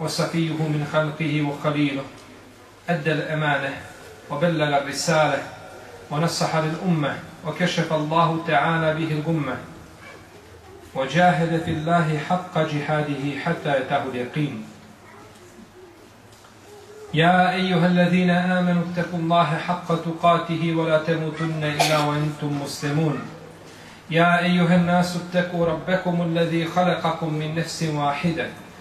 وصفيه من خلقه وخليله أدى الأمانة وبلغ الرسالة ونصح للأمة وكشف الله تعالى به الغمة وجاهد في الله حق جهاده حتى يتاه اليقين. يا أيها الذين آمنوا اتقوا الله حق تقاته ولا تموتن إلا وأنتم مسلمون. يا أيها الناس اتقوا ربكم الذي خلقكم من نفس واحدة.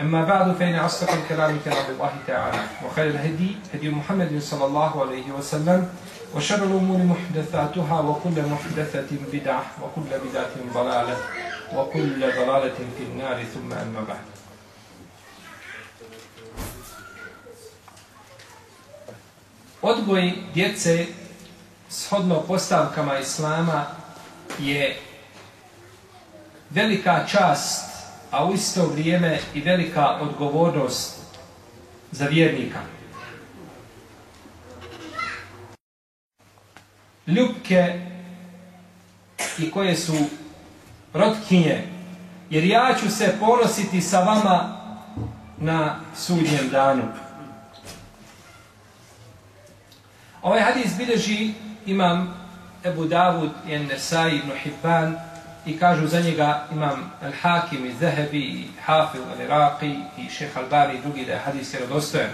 أما بعد فإن أصدق الكلام كلام الله تعالى وخير الهدي هدي محمد صلى الله عليه وسلم وشر الأمور محدثاتها وكل محدثة بدعة وكل بدعة ضلالة وكل ضلالة في النار ثم أما بعد Odgoj djece shodno postavkama Islama je velika čast, a u isto vrijeme i velika odgovornost za vjernika. Ljubke i koje su rotkinje, jer ja ću se ponositi sa vama na sudnjem danu. Ovaj hadis bilježi imam Ebu Davud i Nesai ibn Hibban i kažu za njega imam Al-Hakim i Zahebi i Hafil al-Iraqi i šeha Albani i drugi da je hadis vjerodostojan.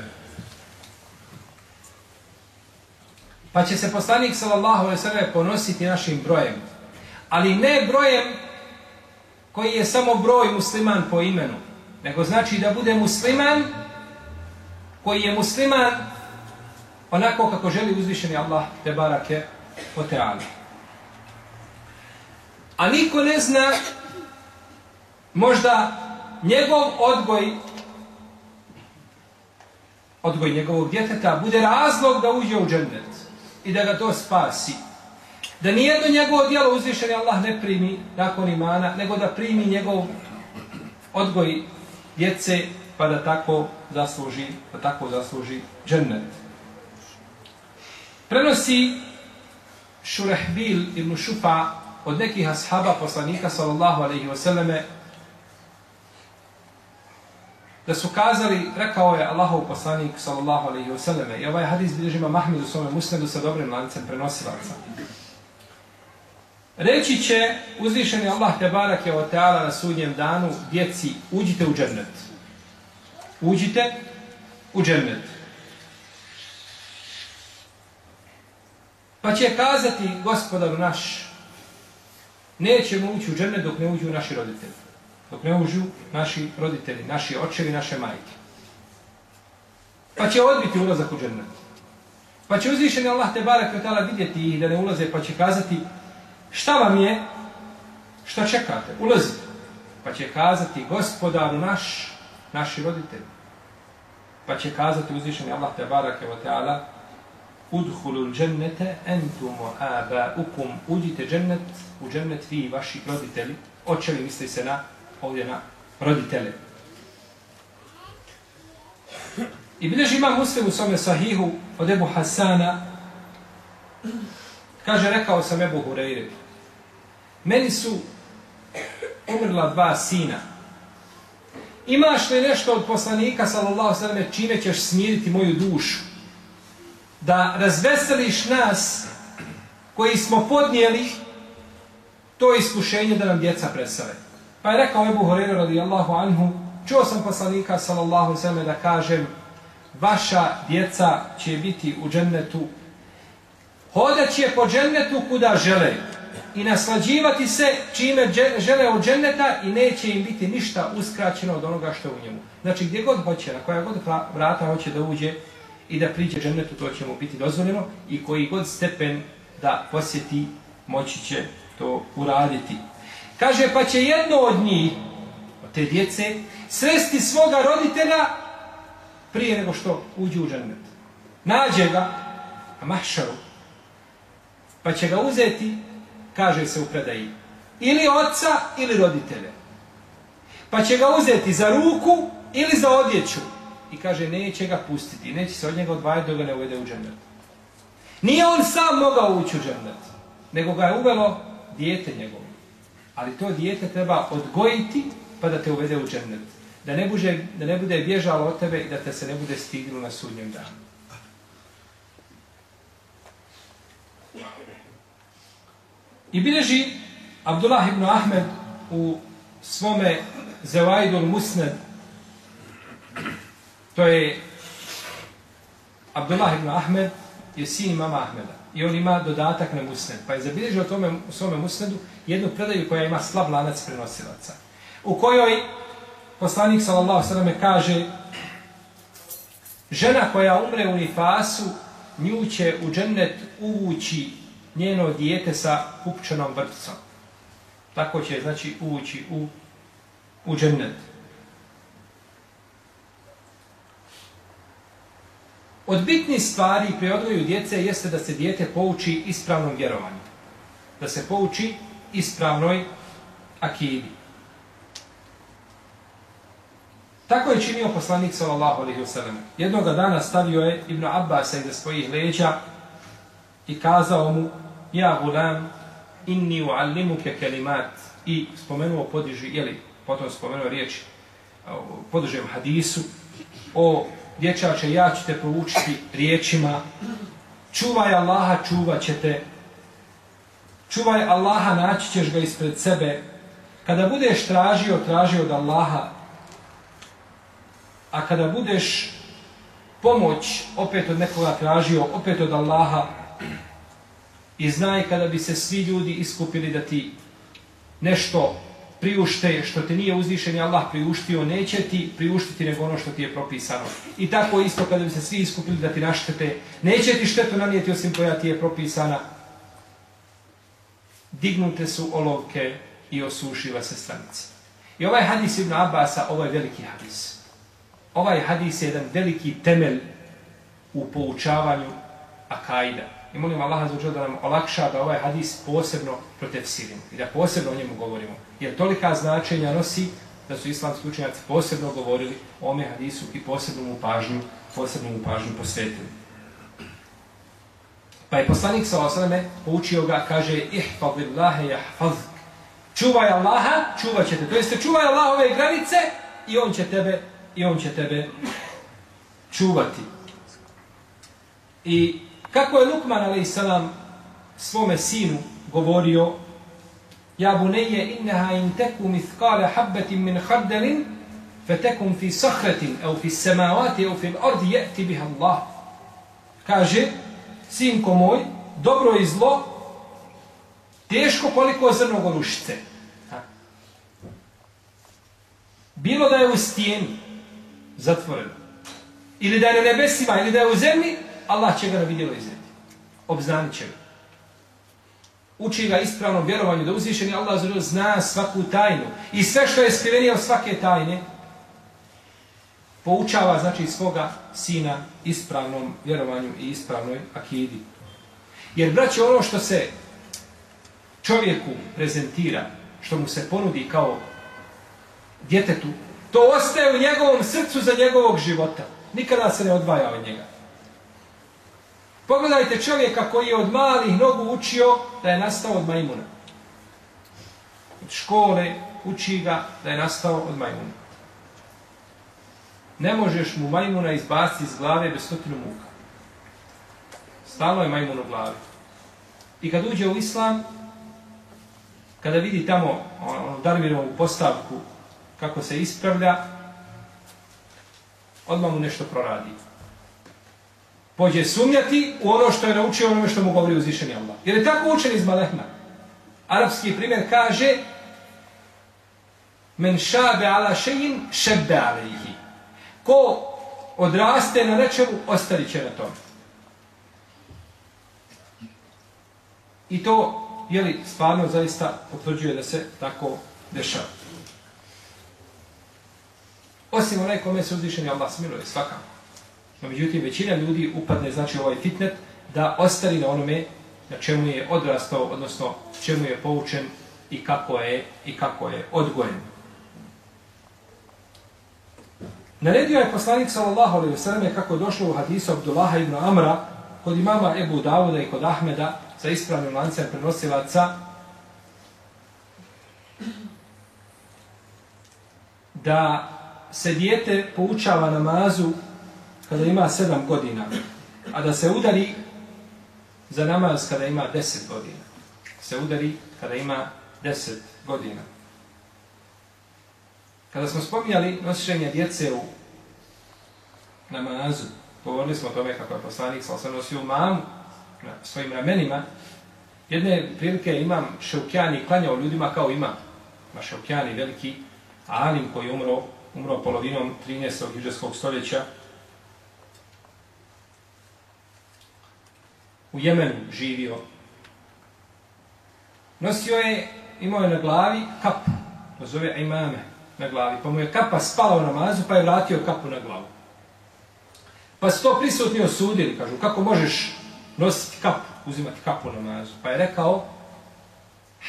Pa će se poslanik sallallahu alejhi ve sellem ponositi našim brojem. Ali ne brojem koji je samo broj musliman po imenu, nego znači da bude musliman koji je musliman onako kako želi uzvišeni Allah te barake o teala. A niko ne zna možda njegov odgoj odgoj njegovog djeteta bude razlog da uđe u džennet i da ga to spasi. Da nijedno njegovo dijelo uzvišeni Allah ne primi nakon imana, nego da primi njegov odgoj djece pa da tako zasluži, da tako zasluži džennet. Prenosi Šurehbil ibn Šufa od nekih ashaba poslanika sallallahu alaihi wasallame da su kazali, rekao je Allahov poslanik sallallahu alaihi wasallame i ovaj hadis bilježi ima Mahmid u svome musnedu sa dobrim lancem prenosilaca. Reći će uzvišeni Allah te barak je o teala na sudnjem danu djeci uđite u džennet. Uđite u džennet. Pa će kazati gospodaru naš, nećemo ući u džennet dok ne uđu naši roditelji. Dok ne uđu naši roditelji, naši očevi, naše majke. Pa će odbiti ulazak u džennet. Pa će uzvišeni Allah te barak i vidjeti ih da ne ulaze, pa će kazati šta vam je, šta čekate, ulazite. Pa će kazati gospodaru naš, naši roditelji. Pa će kazati uzvišeni Allah te barak i udhulu džennete entum abaukum uđite džennet u džennet vi i vaši roditelji. Očevi misli se na ovdje na roditelje i bilježi ima muslim u svome sahihu od Ebu Hasana. Kaže rekao sam Ebu Hureyre meni su umrla dva sina. Imaš li nešto od poslanika sallallahu sallam čime ćeš smiriti moju dušu? Da razveseliš nas koji smo podnijeli to iskušenje da nam djeca presave. Pa je rekao Ebu Horeira radijallahu anhu, čuo sam poslanika sallallahu zeme da kažem, vaša djeca će biti u džennetu Hodat će po džennetu kuda žele i naslađivati se čime žele od dženneta i neće im biti ništa uskraćeno od onoga što je u njemu. Znači gdje god hoće, na koja god vrata hoće da uđe i da priđe džennetu, to će mu biti dozvoljeno i koji god stepen da posjeti, moći će to uraditi. Kaže, pa će jedno od njih, od te djece, sresti svoga roditelja prije nego što uđe u džennet. Nađe ga, a mahšaru, pa će ga uzeti, kaže se u predaji, ili oca ili roditelje. Pa će ga uzeti za ruku ili za odjeću. I kaže, neće ga pustiti, neće se od njega odvajati dok ga ne uvede u džennet. Nije on sam mogao ući u džennet, nego ga je uvelo dijete njegovo. Ali to dijete treba odgojiti pa da te uvede u džennet. Da ne, bude, da ne bude bježalo od tebe i da te se ne bude stiglo na sudnjem danu. I bileži Abdullah ibn Ahmed u svome Zewaidul Musned, to je Abdullah ibn Ahmed, je sin imama Ahmeda. I on ima dodatak na Musned. Pa je zabilježio tome, u svome Musnedu jednu predaju koja ima slab lanac prenosilaca. U kojoj poslanik sallallahu sallam kaže žena koja umre u nifasu nju će u džennet uvući njeno dijete sa kupčanom vrtcom. Tako će, znači, uvući u, u džennet. Od bitnih stvari pri odgoju djece jeste da se dijete pouči ispravnom vjerovanju. Da se pouči ispravnoj akidi. Tako je činio poslanik sallallahu alejhi ve sellem. Jednoga dana stavio je Ibn Abbas iza svojih leđa i kazao mu: "Ja gulam, inni uallimuke kelimat." I spomenuo podiži, jeli, potom spomenuo riječ podižem hadisu o dječače, ja ću te poučiti riječima čuvaj Allaha, čuvat će te. Čuvaj Allaha, naći ćeš ga ispred sebe. Kada budeš tražio, tražio od Allaha. A kada budeš pomoć opet od nekoga tražio, opet od Allaha. I znaj kada bi se svi ljudi iskupili da ti nešto priušte što te nije uzvišen Allah priuštio, neće ti priuštiti nego ono što ti je propisano. I tako isto kada bi se svi iskupili da ti naštete, neće ti štetu nanijeti osim koja ti je propisana. Dignute su olovke i osušiva se stranica. I ovaj hadis Ibn Abasa, ovaj veliki hadis. Ovaj hadis je jedan veliki temelj u poučavanju akajda. I molim Allah za da nam olakša da ovaj hadis posebno protefsirimo i da posebno o njemu govorimo. Jer tolika značenja nosi da su islamski učenjaci posebno govorili o ome hadisu i posebno mu pažnju, posebno mu pažnju posvetili. Pa je poslanik sa osaname poučio ga, kaže ihfadillahe jahfazk. Čuvaj Allaha, čuvat ćete. To jeste čuvaj Allahove granice i on će tebe, i on će tebe čuvati. I Kako je Lukman a.s. svome sinu govorio Ja bunayya innaha in takum mithqala habatin min khardalin fatakum fi sahretin aw fi samawati aw fi ardi yati biha Allah. Kaže, sinko moj, dobro i zlo, teško koliko zrno gorušice. Bilo da je u stijeni zatvoreno, ili da je na nebesima, ili da je u zemlji, Allah će ga na vidjelo izneti. Obznanit će ga. Uči ga ispravno vjerovanju da uzvišeni Allah zna svaku tajnu. I sve što je skrivenije od svake tajne, poučava znači svoga sina ispravnom vjerovanju i ispravnoj akidi. Jer braće ono što se čovjeku prezentira, što mu se ponudi kao djetetu, to ostaje u njegovom srcu za njegovog života. Nikada se ne odvaja od njega. Pogledajte čovjeka koji je od malih nogu učio da je nastao od majmuna. Od škole uči ga da je nastao od majmuna. Ne možeš mu majmuna izbaciti iz glave bez stotinu muka. Stalo je majmun u glavi. I kad uđe u islam, kada vidi tamo ono, ono Darwinovu postavku kako se ispravlja, odmah mu nešto proradi pođe sumnjati u ono što je naučio ono što mu govori uzvišeni Allah. Jer je tako učen iz Malehma. Arabski primjer kaže Men šabe ala šein šebbe alejhi. Ko odraste na nečemu, ostavit će na tom. I to, jeli, stvarno zaista potvrđuje da se tako dešava. Osim onaj kome se uzvišeni Allah smiluje, svakako. No, međutim, većina ljudi upadne, znači, ovaj fitnet, da ostali na onome na čemu je odrastao, odnosno čemu je poučen i kako je i kako je odgojen. Naredio je poslanik sallallahu alejhi ve selleme kako je došlo u hadisu Abdullaha ibn Amra kod imama Ebu Davuda i kod Ahmeda sa ispravnim lancem prenosilaca da se dijete poučava namazu kada ima sedam godina, a da se udari za namaz kada ima deset godina. Se udari kada ima deset godina. Kada smo spominjali nosišenje djece u namazu, govorili smo o tome kako je poslanik sa osam nosio mamu na svojim ramenima, jedne prilike imam Šeukjani klanjao ljudima kao ima. Ma Šeukjani, veliki alim koji umro, umro polovinom 13. hiđarskog stoljeća, u Jemenu živio. Nosio je, imao je na glavi kapu, to zove imame na glavi, pa mu je kapa spala u namazu, pa je vratio kapu na glavu. Pa su to prisutni osudili, kažu, kako možeš nositi kapu, uzimati kapu na namazu? Pa je rekao,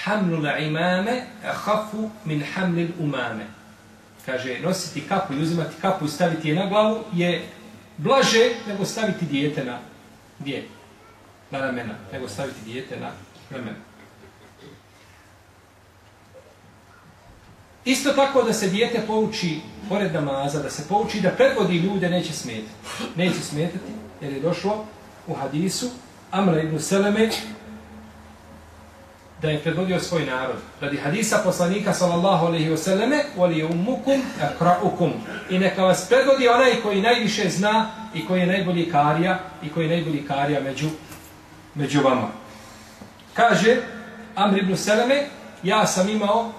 hamlu la imame ahafu min hamlil umame. Kaže, nositi kapu i uzimati kapu i staviti je na glavu je blaže nego staviti dijete na dijete na ramena, nego staviti dijete na ramena. Isto tako da se dijete pouči pored namaza, da se pouči da predvodi ljude, neće smetati. Neće smetati, jer je došlo u hadisu Amra ibn Seleme da je predvodio svoj narod. Radi hadisa poslanika sallallahu alaihi wa sallame voli umukum akraukum i neka vas predvodi onaj koji najviše zna i koji je najbolji karija i koji je najbolji karija među među vama. Kaže Amr ibn Seleme, ja sam imao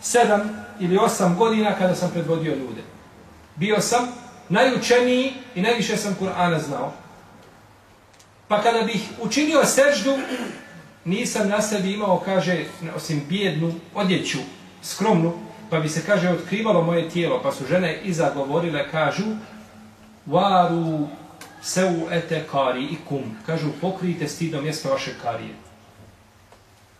sedam ili osam godina kada sam predvodio ljude. Bio sam najučeniji i najviše sam Kur'ana znao. Pa kada bih učinio seždu, nisam na sebi imao, kaže, osim bijednu odjeću, skromnu, pa bi se, kaže, otkrivalo moje tijelo, pa su žene iza govorile, kažu, varu seu ete kari i kum. Kažu, pokrijte stidom mjesto vaše karije.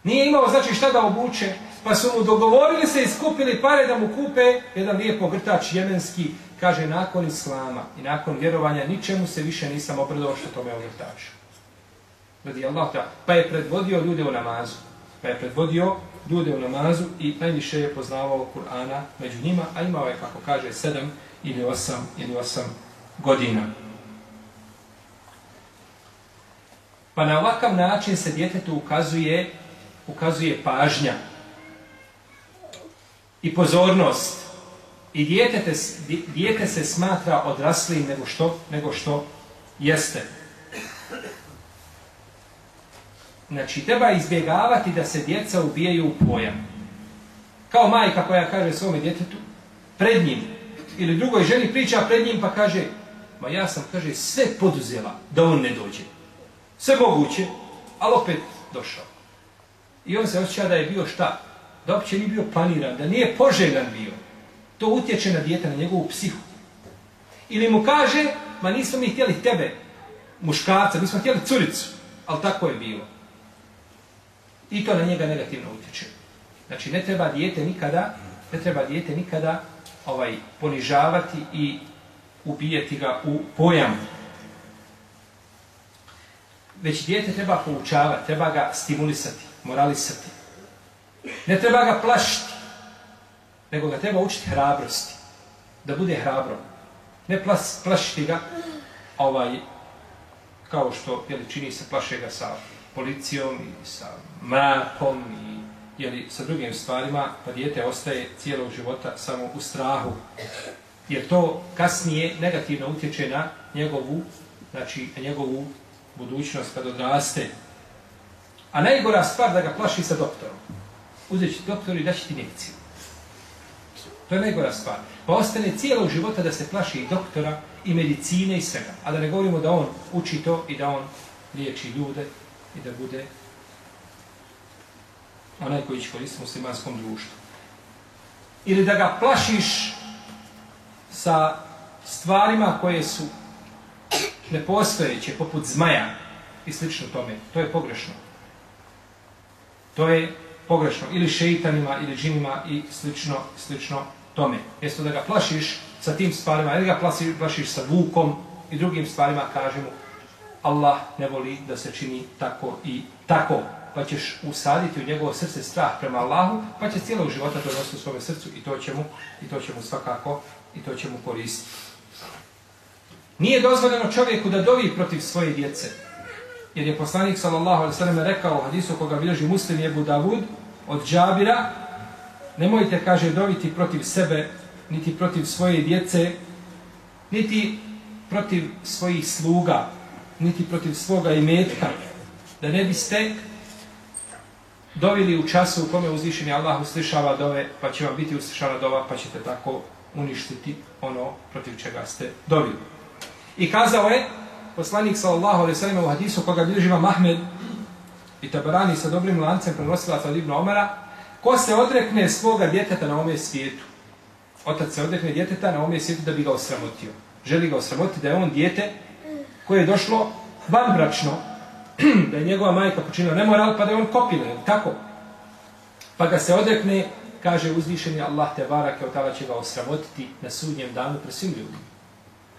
Nije imao znači šta da obuče, pa su mu dogovorili se i skupili pare da mu kupe jedan lijepo grtač jemenski, kaže, nakon islama i nakon vjerovanja ničemu se više nisam obredovao što tome ogrtaču. Radi Allah ta. Pa je predvodio ljude u namazu. Pa je predvodio ljude u namazu i najviše je poznavao Kur'ana među njima, a imao je, kako kaže, sedam ili osam ili osam godina. Pa na ovakav način se djetetu ukazuje, ukazuje pažnja i pozornost. I djetete, djete se smatra odraslim nego što, nego što jeste. Znači, treba izbjegavati da se djeca ubijaju u pojam. Kao majka koja kaže svome djetetu, pred njim, ili drugoj ženi priča pred njim, pa kaže, ma ja sam, kaže, sve poduzela da on ne dođe sve moguće, ali opet došao. I on se osjeća da je bio šta? Da uopće nije bio planiran, da nije poželjan bio. To utječe na djeta, na njegovu psihu. Ili mu kaže, ma nismo mi htjeli tebe, muškarca, mi smo htjeli curicu, ali tako je bilo. I to na njega negativno utječe. Znači, ne treba dijete nikada, ne treba dijete nikada ovaj ponižavati i ubijeti ga u pojam već dijete treba poučavati, treba ga stimulisati, moralisati. Ne treba ga plašiti, nego ga treba učiti hrabrosti, da bude hrabro. Ne plas, plašiti ga, ovaj, kao što jeli, čini se plaše ga sa policijom i sa mrakom i jeli, sa drugim stvarima, pa dijete ostaje cijelog života samo u strahu. Jer to kasnije negativno utječe na njegovu znači, njegovu budućnost kad odraste. A najgora stvar da ga plaši sa doktorom. Uzet će doktor i daći ti injekciju. To je najgora stvar. Pa ostane cijelog života da se plaši i doktora, i medicine, i svega. A da ne govorimo da on uči to i da on liječi ljude i da bude onaj koji će koristiti muslimanskom društvu. Ili da ga plašiš sa stvarima koje su nepostojeće, poput zmaja i slično tome. To je pogrešno. To je pogrešno. Ili šeitanima, ili džinima i slično, slično tome. Jesto da ga plašiš sa tim stvarima, ili ga plašiš, plašiš sa vukom i drugim stvarima, kaže mu Allah ne voli da se čini tako i tako. Pa ćeš usaditi u njegovo srce strah prema Allahu, pa će cijelog života to nositi u svome srcu i to će mu, i to će mu svakako i to će mu koristiti. Nije dozvoljeno čovjeku da dovi protiv svoje djece. Jer je poslanik sallallahu alejhi ve sellem rekao u hadisu koga bilježi Muslim i Abu Davud od Džabira nemojte kaže doviti protiv sebe niti protiv svoje djece niti protiv svojih sluga niti protiv svoga imetka da ne biste dovili u času u kome uzvišeni Allah uslišava dove pa će vam biti uslišana dova pa ćete tako uništiti ono protiv čega ste dovili. I kazao je poslanik sallallahu alejhi ve sellem u hadisu koga bilježi Imam Ahmed i Tabarani sa dobrim lancem prenosila od Ibn Omara, ko se odrekne svoga djeteta na ome svijetu, otac se odrekne djeteta na ome svijetu da bi ga osramotio. Želi ga osramotiti da je on djete koje je došlo vanbračno, da je njegova majka počinila nemoral, pa da je on kopile, tako? Pa ga se odrekne, kaže uzvišeni Allah te barake, od će ga osramotiti na sudnjem danu pre svim ljudima.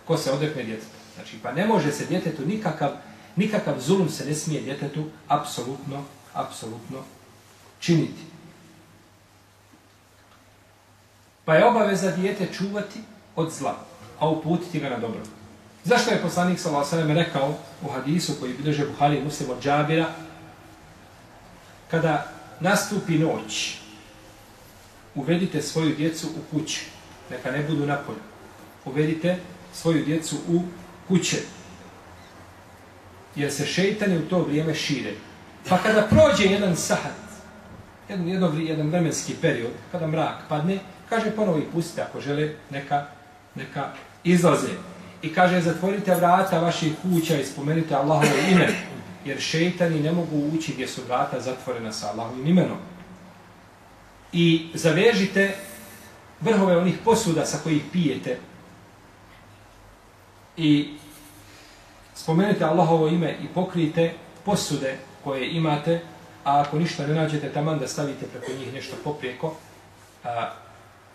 Ko se odrekne djeteta? Znači, pa ne može se djetetu nikakav, nikakav zulum se ne smije djetetu apsolutno, apsolutno činiti. Pa je obaveza djete čuvati od zla, a uputiti ga na dobro. Zašto je poslanik s.a.v. rekao u hadisu koji bilježe Buhari muslim od Džabira, kada nastupi noć, uvedite svoju djecu u kuću, neka ne budu napolju. Uvedite svoju djecu u kuće. Jer se šeitani u to vrijeme šire. Pa kada prođe jedan sahat, jedan, jedan, jedan vremenski period, kada mrak padne, kaže ponovo i pustite ako žele, neka, neka izlaze. I kaže, zatvorite vrata vaših kuća i spomenite Allahovo ime, jer šeitani ne mogu ući gdje su vrata zatvorena sa Allahovim imenom. I zavežite vrhove onih posuda sa kojih pijete, i spomenete Allahovo ime i pokrijte posude koje imate, a ako ništa ne nađete taman da stavite preko njih nešto poprijeko, a,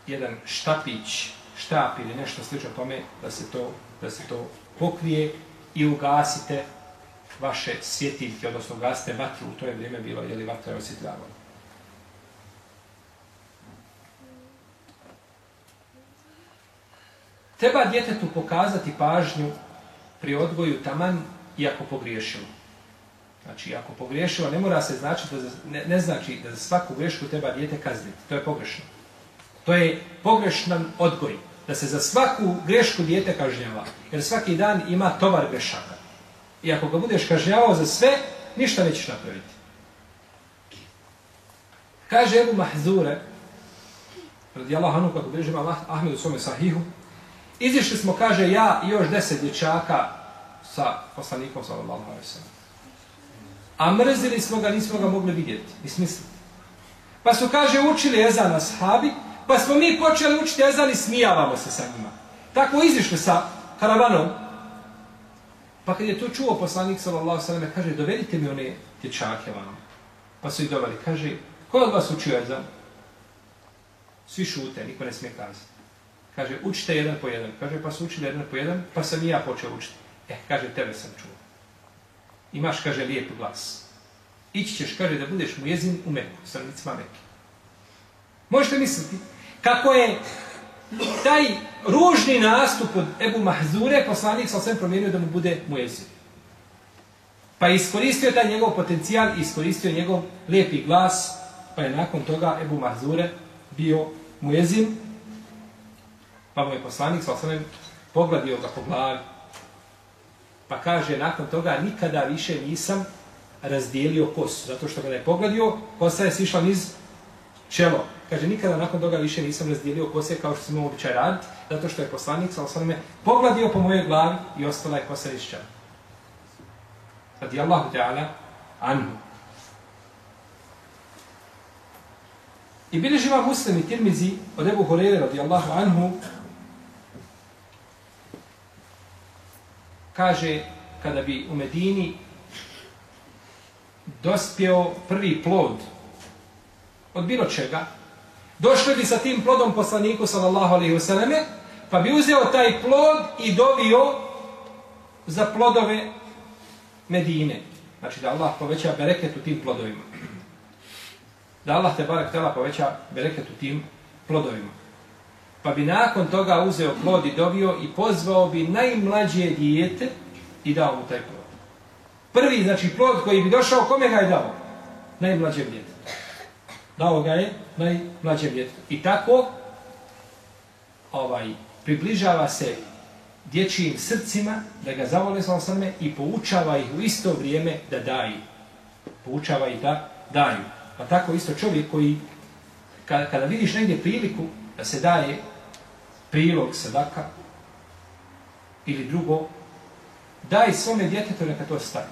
jedan štapić, štap ili nešto slično tome, da se to, da se to pokrije i ugasite vaše svjetiljke, odnosno ugasite vatru, u to je vrijeme bilo, je li vatra je osjetljavana. Treba djetetu pokazati pažnju pri odgoju taman i ako pogriješilo. Znači, ako pogriješilo, ne mora se znači da za, ne, ne znači da za svaku grešku treba djete kazniti. To je pogrešno. To je pogrešan odgoj. Da se za svaku grešku djete kažnjava. Jer svaki dan ima tovar grešaka. I ako ga budeš kažnjavao za sve, ništa nećeš napraviti. Kaže Ebu Mahzure, radijallahu anhu, kako bilježima Ahmed u svome sahihu, Izišli smo, kaže, ja i još deset dječaka sa poslanikom, sallallahu alaihi sallam. A mrzili smo ga, nismo ga mogli vidjeti i smisliti. Pa su, kaže, učili ezan na sahabi, pa smo mi počeli učiti ezan i smijavamo se sa njima. Tako izišli sa karavanom. Pa kad je to čuo poslanik, sallallahu alaihi sallam, kaže, dovedite mi one dječake vam. Pa su ih doveli, kaže, ko od vas učio ezan? Svi šute, niko ne smije kazati. Kaže, učite jedan po jedan. Kaže, pa su učili jedan po jedan, pa sam i ja počeo učiti. E, kaže, tebe sam čuo. Imaš, kaže, lijep glas. Ići ćeš, kaže, da budeš mu jezin u Meku, stranicima Mekke. Možete misliti, kako je taj ružni nastup od Ebu Mahzure, poslanik sam sve promijenio da mu bude mu jezin. Pa je iskoristio taj njegov potencijal, iskoristio njegov lijepi glas, pa je nakon toga Ebu Mahzure bio mu jezin, Pa mu je poslanik sa osanem pogladio ga po glavi. Pa kaže, nakon toga nikada više nisam razdijelio kosu. Zato što kada je pogledio, kosa je sišla niz čelo. Kaže, nikada nakon toga više nisam razdijelio kose kao što sam imao običaj raditi, zato što je poslanik, sa osanem pogledio po mojoj glavi i ostala je kosa iz čela. Radi Allahu Teala, anhu. I bili živa muslim i tirmizi od Ebu Horeire, radijallahu anhu, kaže, kada bi u Medini dospio prvi plod od bilo čega, došli bi sa tim plodom poslaniku sallallahu alaihi vseleme, pa bi uzeo taj plod i dovio za plodove Medine. Znači da Allah poveća bereket u tim plodovima. Da Allah te barek tela poveća bereket u tim plodovima. Pa bi nakon toga uzeo plod i dobio i pozvao bi najmlađe dijete i dao mu taj plod. Prvi, znači, plod koji bi došao, kome ga je dao? Najmlađe dijete. Dao ga je najmlađe dijete. I tako ovaj, približava se dječijim srcima da ga zavole sa osrme i poučava ih u isto vrijeme da daju. Poučava ih da daju. Pa tako isto čovjek koji, kada, kada vidiš negdje priliku da se daje prilog sadaka ili drugo, daj svome djetetu neka to stavi.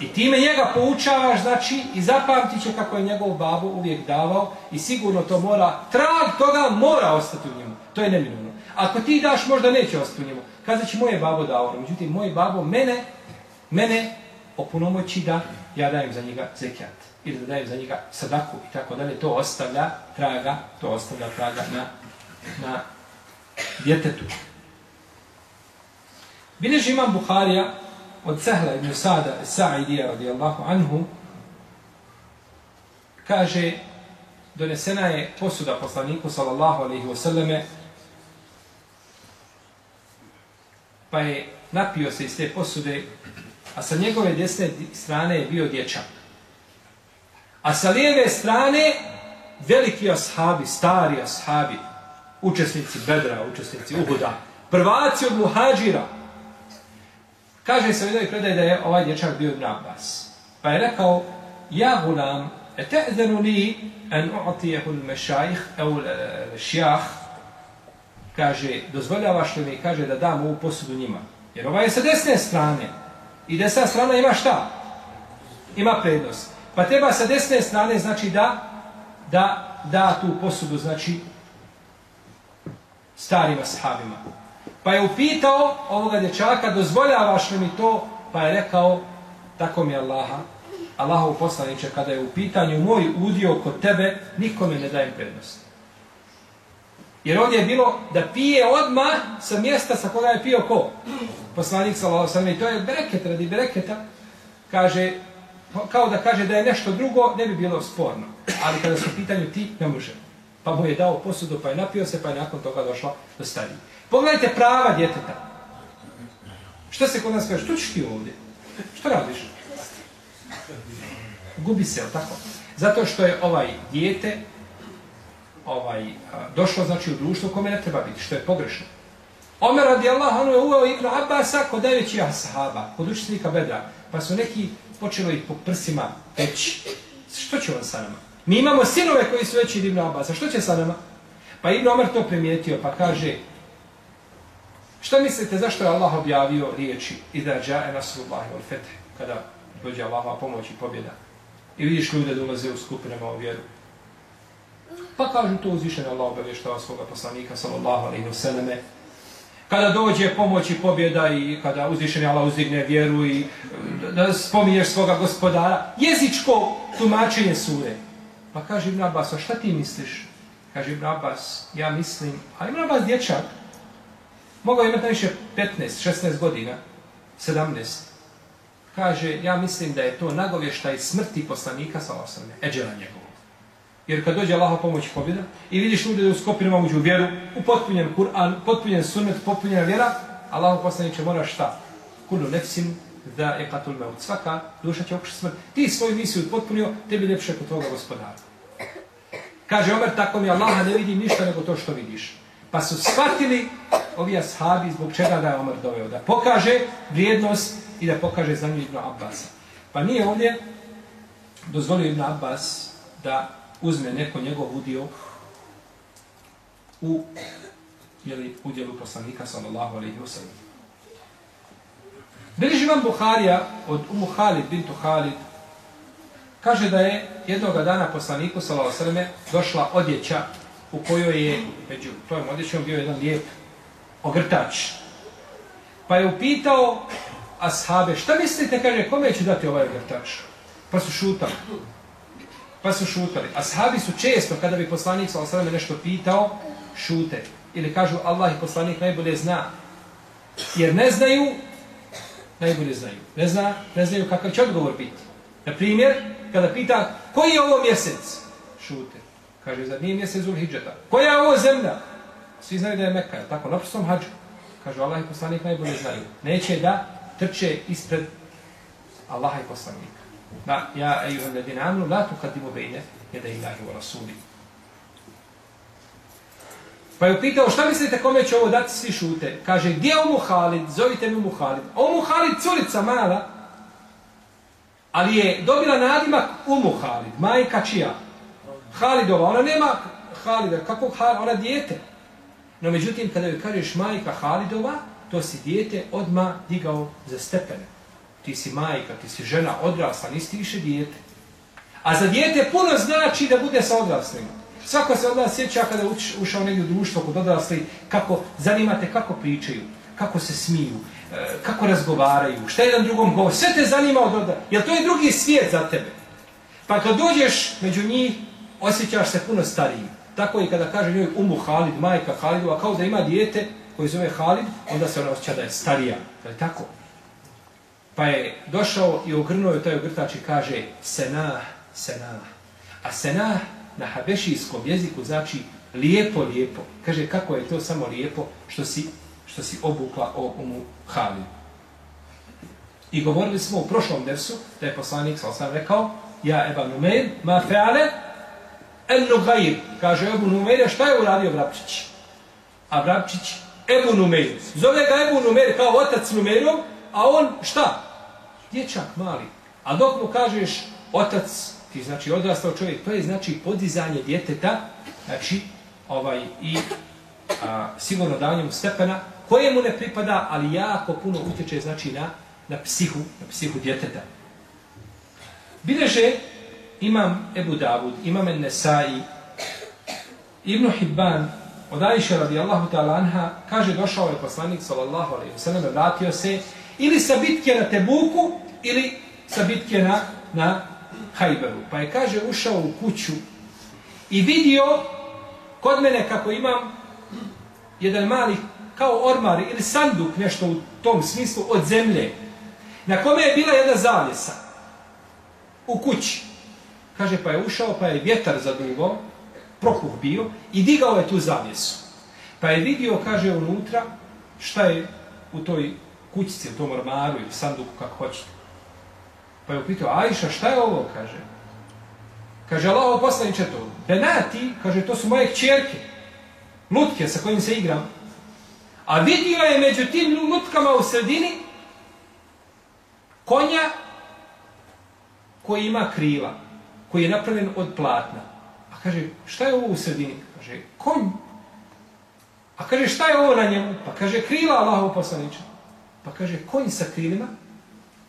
I time njega poučavaš, znači, i zapamtit će kako je njegov babo uvijek davao i sigurno to mora, trag toga mora ostati u njemu. To je neminovno. Ako ti daš, možda neće ostati u njemu. Kazat će znači, moje babo dao, ono. međutim, moj babo mene, mene opunomoći da ja dajem za njega zekijat. Ili da daju za njega sadaku i tako dalje. To ostavlja traga, to ostavlja traga na, na djetetu. Bileži imam Buharija od Sehla ibn Sada Sa'idija radijallahu anhu kaže donesena je posuda poslaniku sallallahu alaihi wasallame pa je napio se iz te posude a sa njegove desne strane je bio dječak a sa lijeve strane veliki ashabi, stari ashabi učesnici Bedra, učesnici Uhuda prvaci od muhađira Kaže se u jednoj predaj da je ovaj dječak bio Ibn Abbas. Pa je rekao, ja gulam, ete'zenu li en u'tijehu l-mešajih, evo l-šijah, kaže, dozvoljavaš li mi, kaže, da dam ovu posudu njima. Jer ova je sa desne strane. I desna strana ima šta? Ima prednost. Pa treba sa desne strane, znači da, da da tu posudu, znači, starima sahabima. Pa je upitao ovoga dječaka, dozvoljavaš li mi to? Pa je rekao, tako mi Allaha, Allahov poslaniče, kada je u pitanju moj udio kod tebe, nikome ne dajem prednost. Jer ovdje je bilo da pije odma sa mjesta sa koga je pio ko? Poslanik sallallahu alejhi ve sellem i to je bereket radi bereketa. Kaže, Pa kao da kaže da je nešto drugo, ne bi bilo sporno. Ali kada su u pitanju ti, ne može. Pa mu je dao posudu, pa je napio se, pa je nakon toga došla do starije. Pogledajte prava djeteta. Šta se kod nas kaže? Što ćeš ti ovdje? Što radiš? Gubi se, tako? Zato što je ovaj dijete ovaj, došlo znači u društvo kome ne treba biti, što je pogrešno. Omer radi Allah, ono je uveo Ibn Abbasa kod najvećih ashaba, kod učitelika Bedra, pa su neki počelo ih po prsima peći. Što će on sa nama? Mi imamo sinove koji su veći Ibn Abbasa, što će sa nama? Pa Ibn Omar to primijetio, pa kaže, Šta mislite zašto je Allah objavio riječi Ida džae nasrullahi wal feth kada dođe Allahova pomoć i pobjeda i vidiš ljude da ulaze u skupinama u vjeru. Pa kažu to uzvišeno Allah obavještava svoga poslanika sallallahu alaihi wasallam kada dođe pomoć i pobjeda i kada uzvišeni Allah uzdigne vjeru i da spominješ svoga gospodara, jezičko tumačenje sure. Pa kaže Ibn Abbas, a šta ti misliš? Kaže Ibn Abbas, ja mislim, a Ibn Abbas dječak, Mogao imati najviše 15, 16 godina, 17. Kaže, ja mislim da je to nagovještaj smrti poslanika sa osrme, eđela njegovog. Jer kad dođe Allaha pomoć i pobjeda i vidiš ljudi da u skopinama uđu vjeru, u potpunjen Kur'an, potpunjen sunnet, potpunjena vjera, Allahu poslanik mora šta? Kullu nefsim da je katul meut. Svaka duša će okušati smrt. Ti svoju misiju potpunio, tebi ljepše kod tvoga gospodara. Kaže Omer, tako mi Allaha ne vidi ništa nego to što vidiš. Pa su shvatili ovi ashabi zbog čega da je Omer doveo. Da pokaže vrijednost i da pokaže za nju Ibn Abbas. Pa nije ovdje dozvolio Ibn Abbas da uzme neko njegov udio u jeli, udjelu poslanika sallallahu alaihi wa sallam. Biliži imam Buharija od Umu Halid bintu Halid kaže da je jednoga dana poslaniku sallallahu alaihi wa sallam došla odjeća u kojoj je među tvojom odjećom bio jedan lijep ogrtač. Pa je upitao ashabe, šta mislite, kaže, kome ću dati ovaj ogrtač? Pa su šutali. Pa su šutali. Ashabi su često, kada bi poslanik sa osadame nešto pitao, šute. Ili kažu Allah i poslanik najbolje zna. Jer ne znaju, najbolje znaju. Ne zna, ne znaju kakav će odgovor biti. Na primjer, kada pita koji je ovo mjesec? Šute. Kaže, zar nije mjesec Zulhidžeta? Koja je ovo zemlja? Svi znaju da je Mekka, tako, na prostom hađu. Kaže, Allah i poslanik najbolje znaju. Neće da trče ispred Allaha i poslanika. Ma, ja, ejuhel ladina amnu, la tu kadimu bejne, jeda ilahi u rasuli. Pa je upitao, šta mislite kome će ovo dati, svi šute. Kaže, gdje je Omu Halid? Zovite mi Omu Halid. Omu Halid, curica mala, ali je dobila nadimak Umu Halid, majka čija? Halidova, ona nema Halida, kakvog Halida, ona dijete. No međutim, kada joj kažeš majka Halidova, to si dijete odma digao za stepene. Ti si majka, ti si žena odrasla, nisi ti više dijete. A za dijete puno znači da bude sa odraslima. Svako se od nas sjeća kada je ušao negdje u društvo kod odrasli, kako zanimate kako pričaju, kako se smiju, e, kako razgovaraju, šta jedan drugom govori. Sve te zanima od odrasli. Jer to je drugi svijet za tebe. Pa kad dođeš među njih, osjećaš se puno starijim. Tako i kada kaže njoj umu Halid, majka Halidova, kao da ima dijete koji zove Halid, onda se ona osjeća da je starija. Je tako. Pa je došao i ogrnuo je taj ogrtač i kaže Senah, Senah. A Senah na habešijskom jeziku znači lijepo, lijepo. Kaže kako je to samo lijepo što si, što si obukla o umu Halid. I govorili smo u prošlom dersu da je poslanik sa osam rekao Ja Eba Numeir, ma feale, en nugajir. Kaže Ebu Numeir, šta je uradio Vrapčić? A Vrapčić, Ebu Numeir. Zove ga Ebu Numeir kao otac Numeirom, a on šta? Dječak mali. A dok mu kažeš otac ti znači odrastao čovjek, to je znači podizanje djeteta, znači ovaj i a, sigurno davanje mu stepena, koje mu ne pripada, ali jako puno utječe znači na, na psihu, na psihu djeteta. Bileže imam Ebu Davud, imam Nesai, Ibn Hibban, od Aisha radijallahu ta'ala anha, kaže došao je poslanik sallallahu alaihi wa sallam, vratio se ili sa bitke na Tebuku, ili sa bitke na, na Hajberu. Pa je, kaže, ušao u kuću i vidio kod mene kako imam jedan mali kao ormar ili sanduk, nešto u tom smislu, od zemlje, na kome je bila jedna zavjesa u kući. Kaže, pa je ušao, pa je vjetar zaduvao, prokuh bio i digao je tu zavjesu. Pa je vidio, kaže, unutra šta je u toj kućici, u tom ormaru ili sanduku, kako hoćete. Pa je upitao, Ajša, šta je ovo, kaže? Kaže, Allah poslaniče to. Benati, kaže, to su moje čerke. Lutke sa kojim se igram. A vidio je među tim lutkama u sredini konja koji ima krila, koji je napravljen od platna. A kaže, šta je ovo u sredini? Kaže, konj. A kaže, šta je ovo na njemu? Pa kaže, krila Allahov poslaniče. Pa kaže, konj sa krilima.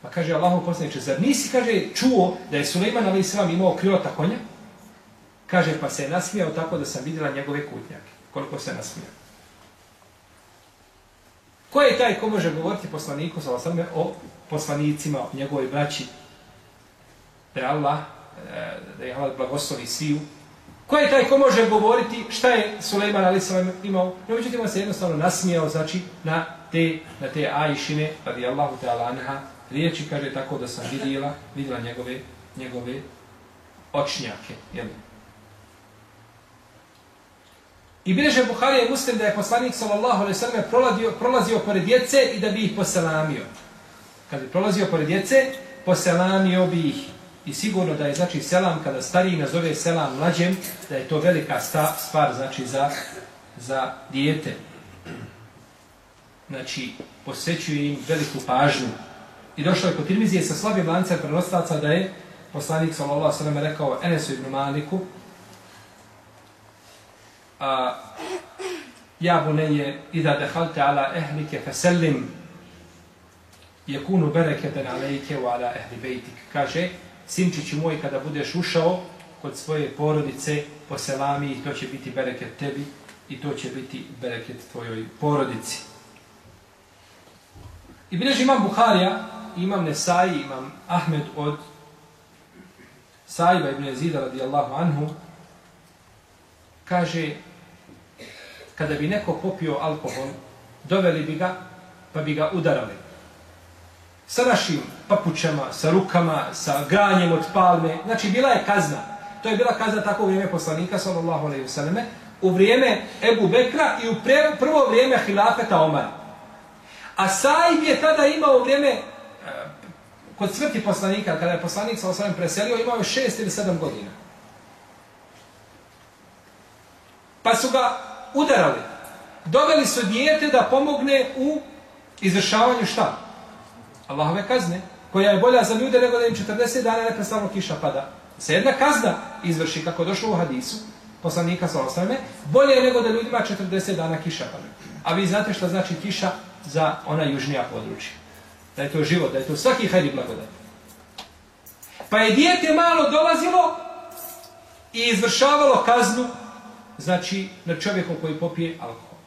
Pa kaže Allahu poslaniče, zar nisi, kaže, čuo da je Suleiman ali islam imao krilota konja? Kaže, pa se je nasmijao tako da sam vidjela njegove kutnjake. Koliko se nasmijao. Ko je taj ko može govoriti poslaniku sa osame o poslanicima, o njegovoj braći? Da je Allah, e, da je Allah blagoslovi sviju. Ko je taj ko može govoriti šta je Suleiman ali imao? No, međutim, se jednostavno nasmijao, znači, na te, na te ajšine, radi Allahu te alanha, riječi kaže tako da sam vidjela, vidjela njegove, njegove očnjake. Jel? I bileže Buharija i Muslim da je poslanik sallallahu alaihi sallam prolazio, prolazio pored djece i da bi ih poselamio. Kad bi prolazio pored djece, poselamio bi ih. I sigurno da je znači selam kada stariji nazove selam mlađem, da je to velika sta, stvar znači za, za dijete. znači, posvećuje im veliku pažnju. I došlo je kod Tirmizije sa slabim lancem prenostaca da je poslanik sallallahu sallam rekao Enesu ibn Maliku a, Ja buneje, idha dehalte ala ehlike fesellim jekunu bereketen alejke wa ala ehli bejtik. Kaže, sinčići moj, kada budeš ušao kod svoje porodice poselami i to će biti bereket tebi i to će biti bereket tvojoj porodici. I bileži imam Buharija, imam Nesai, imam Ahmed od Saiba ibn Jezida radijallahu anhu, kaže, kada bi neko popio alkohol, doveli bi ga, pa bi ga udarali. Sa našim papućama, sa rukama, sa granjem od palme, znači bila je kazna. To je bila kazna tako u vrijeme poslanika, sallallahu alaihi vseleme, u vrijeme Ebu Bekra i u prvo vrijeme hilafeta Omara. A Saib je tada imao vrijeme, e, kod smrti poslanika, kada je poslanik sa osvijem preselio, imao je šest ili sedam godina. Pa su ga udarali. Doveli su dijete da pomogne u izvršavanju šta? Allahove kazne, koja je bolja za ljude nego da im 40 dana neprestavno kiša pada. Se jedna kazna izvrši, kako došlo u hadisu, poslanika sa osvame, bolje je nego da ljudima 40 dana kiša pada. A vi znate što znači kiša za ona južnija područja. Da je to život, da je to svaki hajdi blagodat. Pa je dijete malo dolazilo i izvršavalo kaznu znači na čovjekom koji popije alkohol.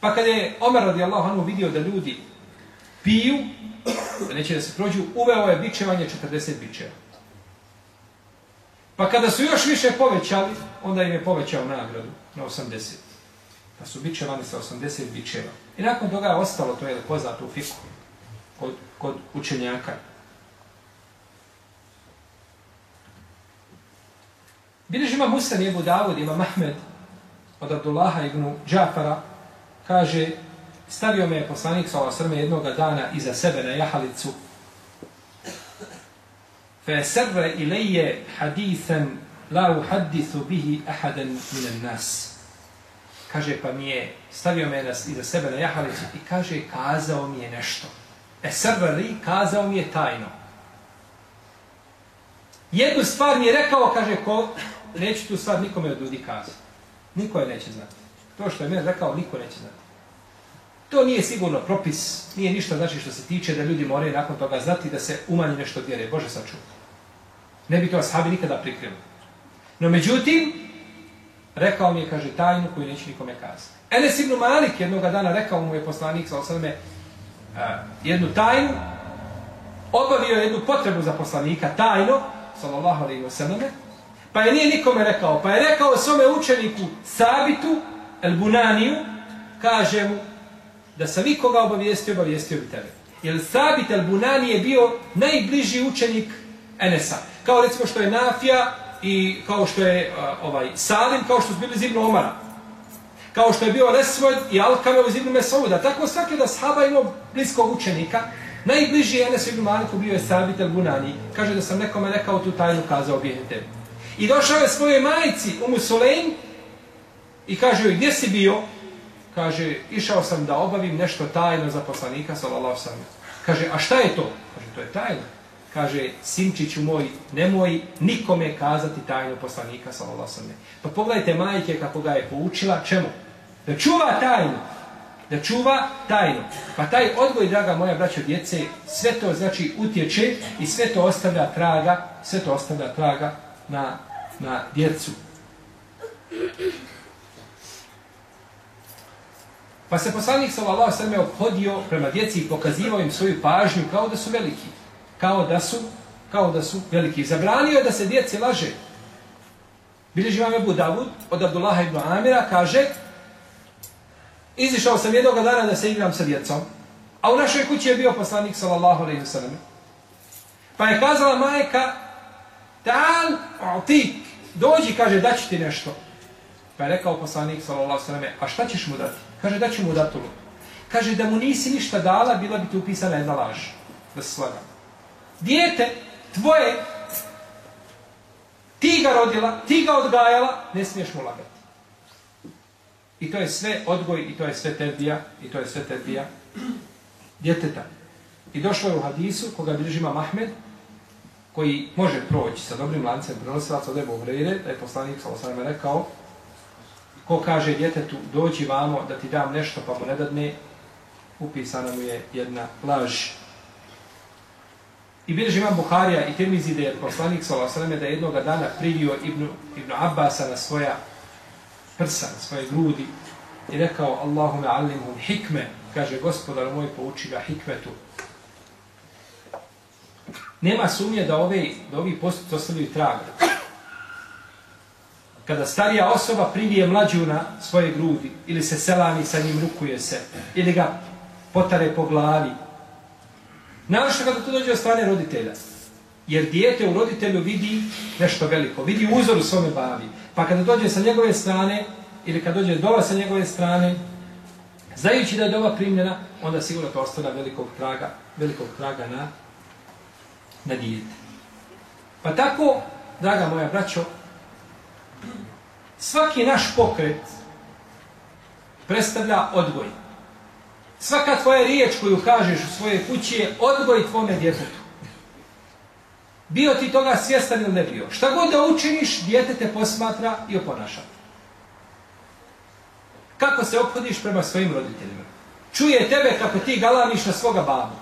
Pa kada je Omer radijallahu anhu vidio da ljudi piju, neće da se prođu, uveo je bičevanje 40 bičeva. Pa kada su još više povećali, onda im je povećao nagradu na 80. Pa su bičevani sa 80 bičeva. I nakon toga je ostalo, to je poznato u fiku, kod, kod učenjaka. Biliš ima Musan Ebu Davud, ima Mahmed od Abdullaha ibn Džafara, kaže, stavio me je poslanik sa srme jednog dana iza sebe na jahalicu, fe serre ilaje hadithan la uhadithu bihi ahadan minan nas. Kaže, pa mi je, stavio me nas iza sebe na jahalicu i kaže, kazao mi je nešto. E serre li, kazao mi je tajno. Jednu stvar mi je rekao, kaže, ko, neću tu stvar nikome od ljudi kazati. Niko je neće znati. To što je mene rekao, niko neće znati. To nije sigurno propis, nije ništa znači što se tiče da ljudi moraju nakon toga znati da se umanji nešto vjere. Bože sačuva. Ne bi to ashabi nikada prikrili. No međutim, rekao mi je, kaže, tajnu koju neće nikome kazati. Enes ibn Malik jednog dana rekao mu je poslanik sa osaleme e, jednu tajnu, obavio jednu potrebu za poslanika tajno, sallallahu alaihi wa sallam, Pa je nije nikome rekao. Pa je rekao svome učeniku Sabitu, El Bunaniju, kaže mu da sam ikoga obavijestio, obavijestio bi tebe. Jer Sabit al-Bunani je bio najbliži učenik Enesa. Kao recimo što je Nafija i kao što je uh, ovaj Salim, kao što su bili zimno Omara. Kao što je bio Resvod i Alkanov iz zimnu Mesauda. Tako svaki da sahaba imao bliskog učenika. Najbliži Enes ibn Maliku bio je Sabit al-Bunani. Kaže da sam nekome rekao tu tajnu, kazao bih tebi. I došao je svoje majici u Musulejn i kaže joj, gdje si bio? Kaže, išao sam da obavim nešto tajno za poslanika, sallallahu sallam. Kaže, a šta je to? Kaže, to je tajno. Kaže, simčiću moj, nemoj nikome kazati tajno poslanika, sallallahu sallam. Pa pogledajte majke kako ga je poučila, čemu? Da čuva tajno. Da čuva tajno. Pa taj odgoj, draga moja braćo djece, sve to znači utječe i sve to ostavlja traga, sve to ostavlja traga na na djecu. Pa se poslanik sallallahu alejhi ve obhodio prema djeci i pokazivao im svoju pažnju kao da su veliki, kao da su kao da su veliki. Zabranio da se djeci laže. Bileži vam Ebu Davud od Abdullaha ibn Amira, kaže Izišao sam jednog dana da se igram sa djecom, a u našoj kući je bio poslanik sallallahu alejhi ve sellem. Pa je kazala majka, Tal, otik, dođi, kaže, daći ti nešto. Pa je rekao poslanik, sallallahu sallam, a šta ćeš mu dati? Kaže, da ću mu dati luk. Kaže, da mu nisi ništa dala, bila bi ti upisana jedna laž. Da se slaga. Dijete, tvoje, ti ga rodila, ti ga odgajala, ne smiješ mu lagati. I to je sve odgoj i to je sve terbija i to je sve terbija djeteta. I došlo je u hadisu koga bilježi ima Mahmed, koji može proći sa dobrim lancem prenosilaca od Ebu Hrejre, da je poslanik sa osvrame rekao, ko kaže djetetu, dođi vamo da ti dam nešto pa mu ne dadne, upisana mu je jedna laž. I bilježi imam Buharija i Tirmizi da je poslanik sa osvrame da je jednog dana privio Ibnu, Ibnu Abbasa na svoja prsa, na svoje grudi i rekao Allahume alimhum hikme, kaže gospodar moj pouči ga hikmetu, Nema sumnje da ove da ovi postupci ostavljaju trag. Kada starija osoba privije mlađu na svoje grudi, ili se selani sa njim, rukuje se, ili ga potare po glavi. Naravno kada to dođe od strane roditelja. Jer dijete u roditelju vidi nešto veliko, vidi uzor u svome bavi. Pa kada dođe sa njegove strane, ili kada dođe dova sa njegove strane, znajući da je dova primljena, onda sigurno to ostane velikog traga, velikog traga na na dijete. Pa tako, draga moja braćo, svaki naš pokret predstavlja odgoj. Svaka tvoja riječ koju kažeš u svoje kući je odgoj tvome djetetu. Bio ti toga svjestan ili ne bio. Šta god da učiniš, djete te posmatra i oponaša. Kako se obhodiš prema svojim roditeljima? Čuje tebe kako ti galamiš na svoga babu.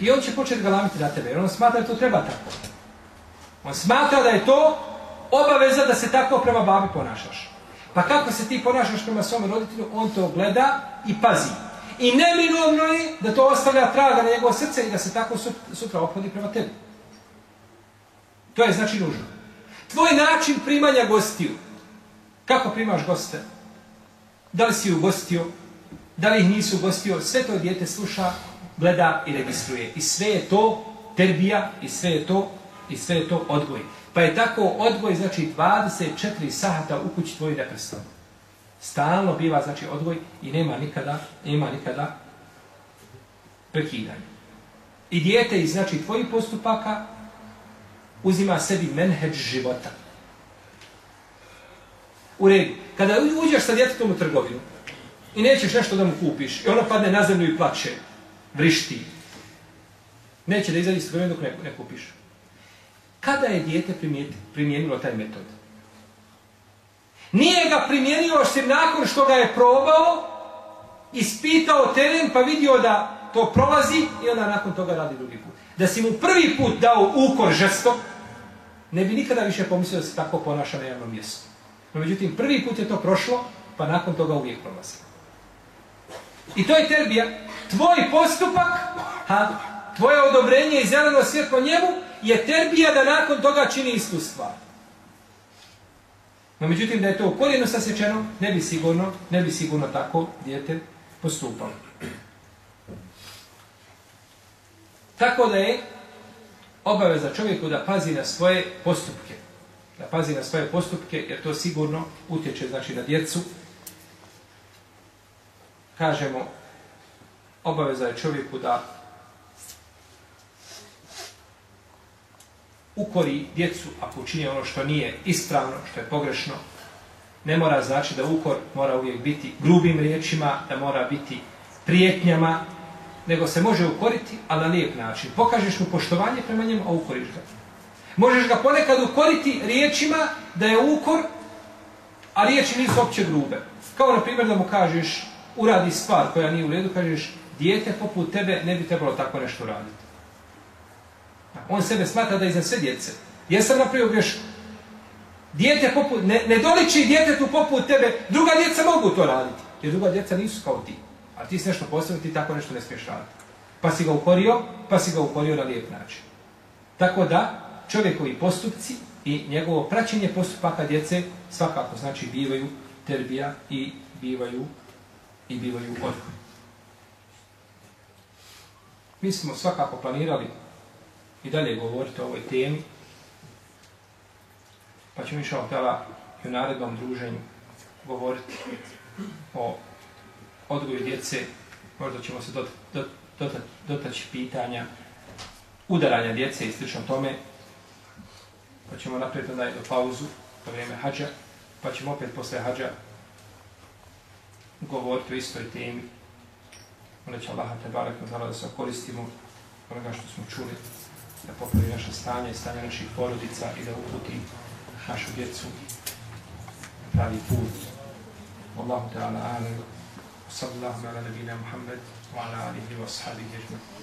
I on će početi galamiti na tebe, jer on smatra da to treba tako. On smatra da je to obaveza da se tako prema babi ponašaš. Pa kako se ti ponašaš prema svom roditelju, on to gleda i pazi. I neminovno je da to ostavlja traga na njegovo srce i da se tako sutra ophodi prema tebi. To je znači nužno. Tvoj način primanja gostiju. Kako primaš goste? Da li si ugostio? Da li ih nisu ugostio? Sve to dijete sluša gleda i registruje. I sve je to terbija i sve je to i sve je to odgoj. Pa je tako odgoj, znači 24 sahata u kući tvoji neprestano. Stalno biva, znači, odgoj i nema nikada, nema nikada prekidanja. I dijete iz, znači, tvojih postupaka uzima sebi menheđ života. U redu. Kada uđeš sa djetetom u trgovinu i nećeš nešto da mu kupiš i ono padne na zemlju i plače, vrišti. Neće da izađe iz trgovine dok ne, ne kupiš. Kada je dijete primijenilo taj metod? Nije ga primijenio osim nakon što ga je probao, ispitao teren pa vidio da to prolazi i onda nakon toga radi drugi put. Da si mu prvi put dao ukor žestok, ne bi nikada više pomislio da se tako ponaša na jednom mjestu. No međutim, prvi put je to prošlo, pa nakon toga uvijek prolazi. I to je terbija. Tvoj postupak, ha, tvoje odobrenje i zeleno svjetlo njemu je terbija da nakon toga čini istu stvar. No međutim, da je to u korijenu sasečeno, ne bi sigurno, ne bi sigurno tako dijete postupalo. Tako da je obaveza čovjeku da pazi na svoje postupke. Da pazi na svoje postupke, jer to sigurno utječe znači, na djecu, kažemo, obaveza je čovjeku da ukori djecu ako čini ono što nije ispravno, što je pogrešno. Ne mora znači da ukor mora uvijek biti grubim riječima, da mora biti prijetnjama, nego se može ukoriti, ali na lijep način. Pokažeš mu poštovanje prema njemu, a ukoriš ga. Možeš ga ponekad ukoriti riječima da je ukor, a riječi nisu opće grube. Kao na primjer da mu kažeš uradi stvar koja nije u redu, kažeš, dijete poput tebe ne bi trebalo tako nešto raditi. On sebe smatra da je za sve djece. Jesam napravio grešku. Dijete poput, ne, ne doliči djetetu poput tebe, druga djeca mogu to raditi. Jer druga djeca nisu kao ti. A ti si nešto postavio, ti tako nešto ne smiješ raditi. Pa si ga ukorio, pa si ga ukorio na lijep način. Tako da, čovjekovi postupci i njegovo praćenje postupaka djece svakako znači bivaju terbija i bivaju i bivaju odgoj. Mi smo svakako planirali i dalje govoriti o ovoj temi, pa ćemo išao tela i u narednom druženju govoriti o odgoju djece, možda ćemo se dot, dot, dot, dotaći pitanja udaranja djece i slično tome, pa ćemo naprijed onda do pauzu, po vrijeme hađa, pa ćemo opet posle hađa govoriti o istoj temi. onda će Allaha te barek da se koristimo onoga što smo čuli, da popravi naše stanje i stanje naših porodica i da uputi našu djecu pravi put. Wallahu ta'ala alam. Sallallahu ala nabina Muhammed wa ala alihi wa sahabihi ajma'in.